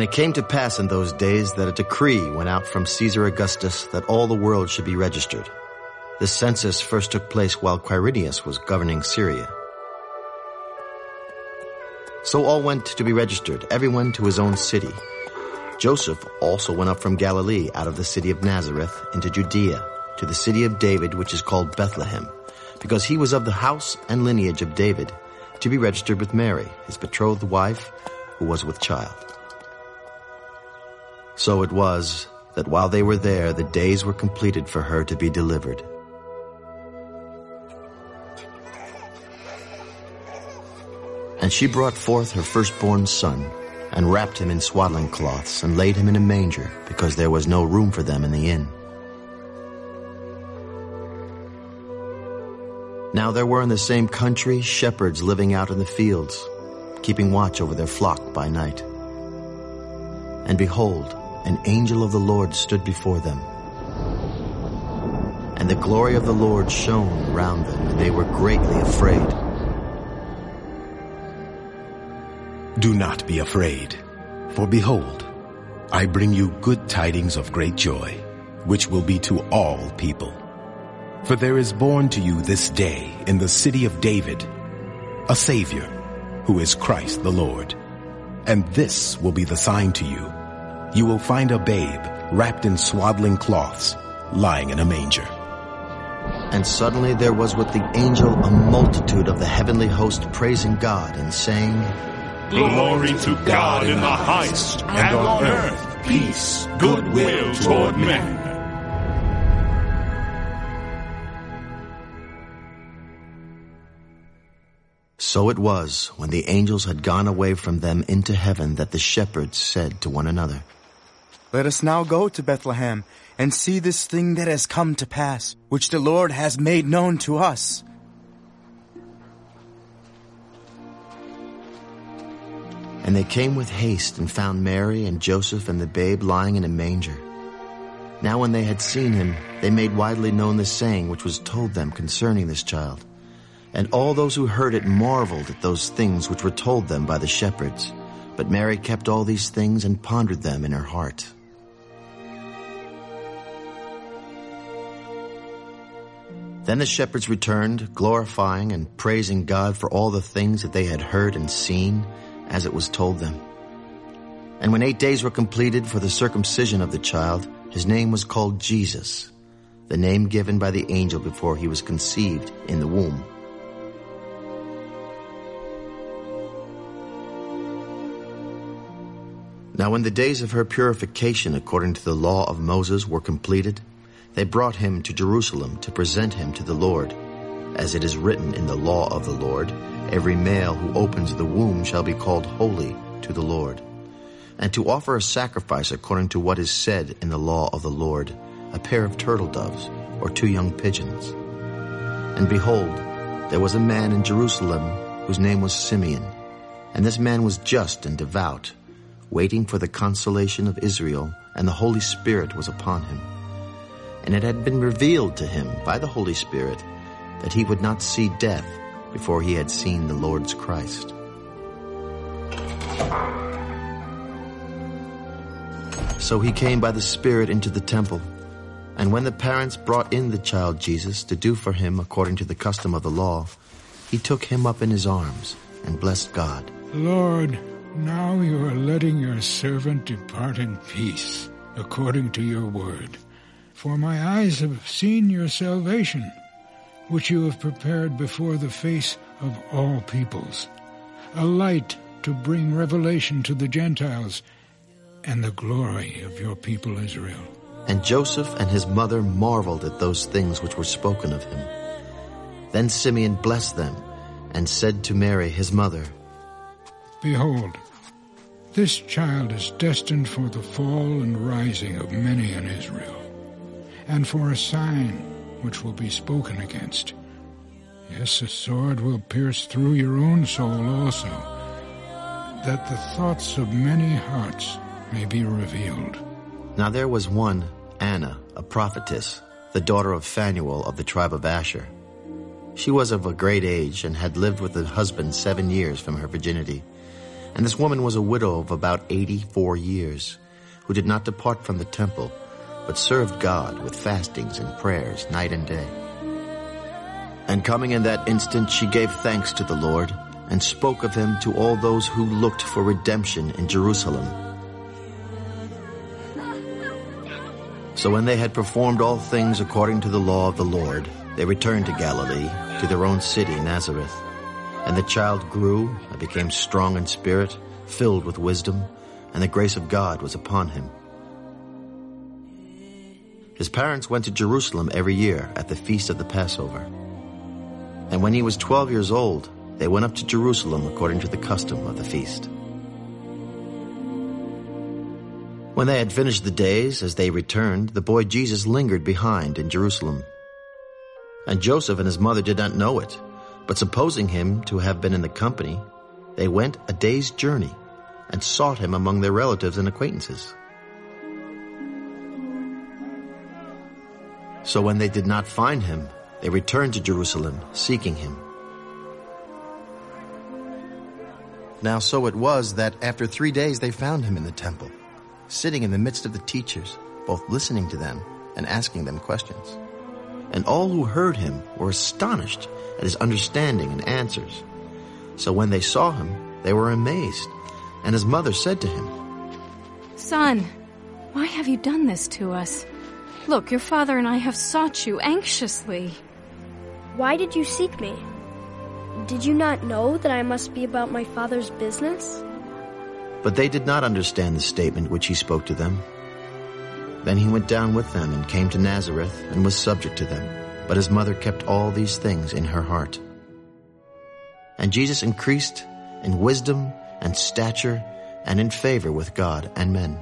And it came to pass in those days that a decree went out from Caesar Augustus that all the world should be registered. The census first took place while Quirinius was governing Syria. So all went to be registered, everyone to his own city. Joseph also went up from Galilee out of the city of Nazareth into Judea to the city of David, which is called Bethlehem, because he was of the house and lineage of David, to be registered with Mary, his betrothed wife, who was with child. So it was that while they were there, the days were completed for her to be delivered. And she brought forth her firstborn son, and wrapped him in swaddling cloths, and laid him in a manger, because there was no room for them in the inn. Now there were in the same country shepherds living out in the fields, keeping watch over their flock by night. And behold, an angel of the Lord stood before them. And the glory of the Lord shone around them, and they were greatly afraid. Do not be afraid, for behold, I bring you good tidings of great joy, which will be to all people. For there is born to you this day in the city of David a Savior, who is Christ the Lord. And this will be the sign to you. You will find a babe wrapped in swaddling cloths, lying in a manger. And suddenly there was with the angel a multitude of the heavenly host praising God and saying, Glory to God in the highest, and on earth peace, goodwill toward men. So it was, when the angels had gone away from them into heaven, that the shepherds said to one another, Let us now go to Bethlehem, and see this thing that has come to pass, which the Lord has made known to us. And they came with haste and found Mary and Joseph and the babe lying in a manger. Now when they had seen him, they made widely known the saying which was told them concerning this child. And all those who heard it marveled at those things which were told them by the shepherds. But Mary kept all these things and pondered them in her heart. Then the shepherds returned, glorifying and praising God for all the things that they had heard and seen, as it was told them. And when eight days were completed for the circumcision of the child, his name was called Jesus, the name given by the angel before he was conceived in the womb. Now when the days of her purification according to the law of Moses were completed, they brought him to Jerusalem to present him to the Lord. As it is written in the law of the Lord, every male who opens the womb shall be called holy to the Lord. And to offer a sacrifice according to what is said in the law of the Lord, a pair of turtle doves or two young pigeons. And behold, there was a man in Jerusalem whose name was Simeon. And this man was just and devout, waiting for the consolation of Israel, and the Holy Spirit was upon him. And it had been revealed to him by the Holy Spirit that he would not see death before he had seen the Lord's Christ. So he came by the Spirit into the temple. And when the parents brought in the child Jesus to do for him according to the custom of the law, he took him up in his arms and blessed God. Lord, now you are letting your servant depart in peace, according to your word. For my eyes have seen your salvation, which you have prepared before the face of all peoples, a light to bring revelation to the Gentiles, and the glory of your people Israel. And Joseph and his mother marveled at those things which were spoken of him. Then Simeon blessed them, and said to Mary his mother, Behold, this child is destined for the fall and rising of many in Israel, and for a sign which will be spoken against. Yes, a sword will pierce through your own soul also, that the thoughts of many hearts may be revealed. Now there was one, Anna, a prophetess, the daughter of Phanuel of the tribe of Asher. She was of a great age and had lived with her husband seven years from her virginity And this woman was a widow of about 84 years, who did not depart from the temple, but served God with fastings and prayers night and day. And coming in that instant, she gave thanks to the Lord, and spoke of him to all those who looked for redemption in Jerusalem. So when they had performed all things according to the law of the Lord, they returned to Galilee, to their own city, Nazareth. And the child grew and became strong in spirit, filled with wisdom, and the grace of God was upon him. His parents went to Jerusalem every year at the feast of the Passover. And when he was twelve years old, they went up to Jerusalem according to the custom of the feast. When they had finished the days, as they returned, the boy Jesus lingered behind in Jerusalem. And Joseph and his mother did not know it, but supposing him to have been in the company, they went a day's journey and sought him among their relatives and acquaintances. So when they did not find him, they returned to Jerusalem, seeking him. Now so it was that after three days they found him in the temple, sitting in the midst of the teachers, both listening to them and asking them questions. And all who heard him were astonished at his understanding and answers. So when they saw him, they were amazed. And his mother said to him, Son, why have you done this to us? Look, your father and I have sought you anxiously. Why did you seek me? Did you not know that I must be about my father's business? But they did not understand the statement which he spoke to them. Then he went down with them and came to Nazareth and was subject to them. But his mother kept all these things in her heart. And Jesus increased in wisdom and stature and in favor with God and men.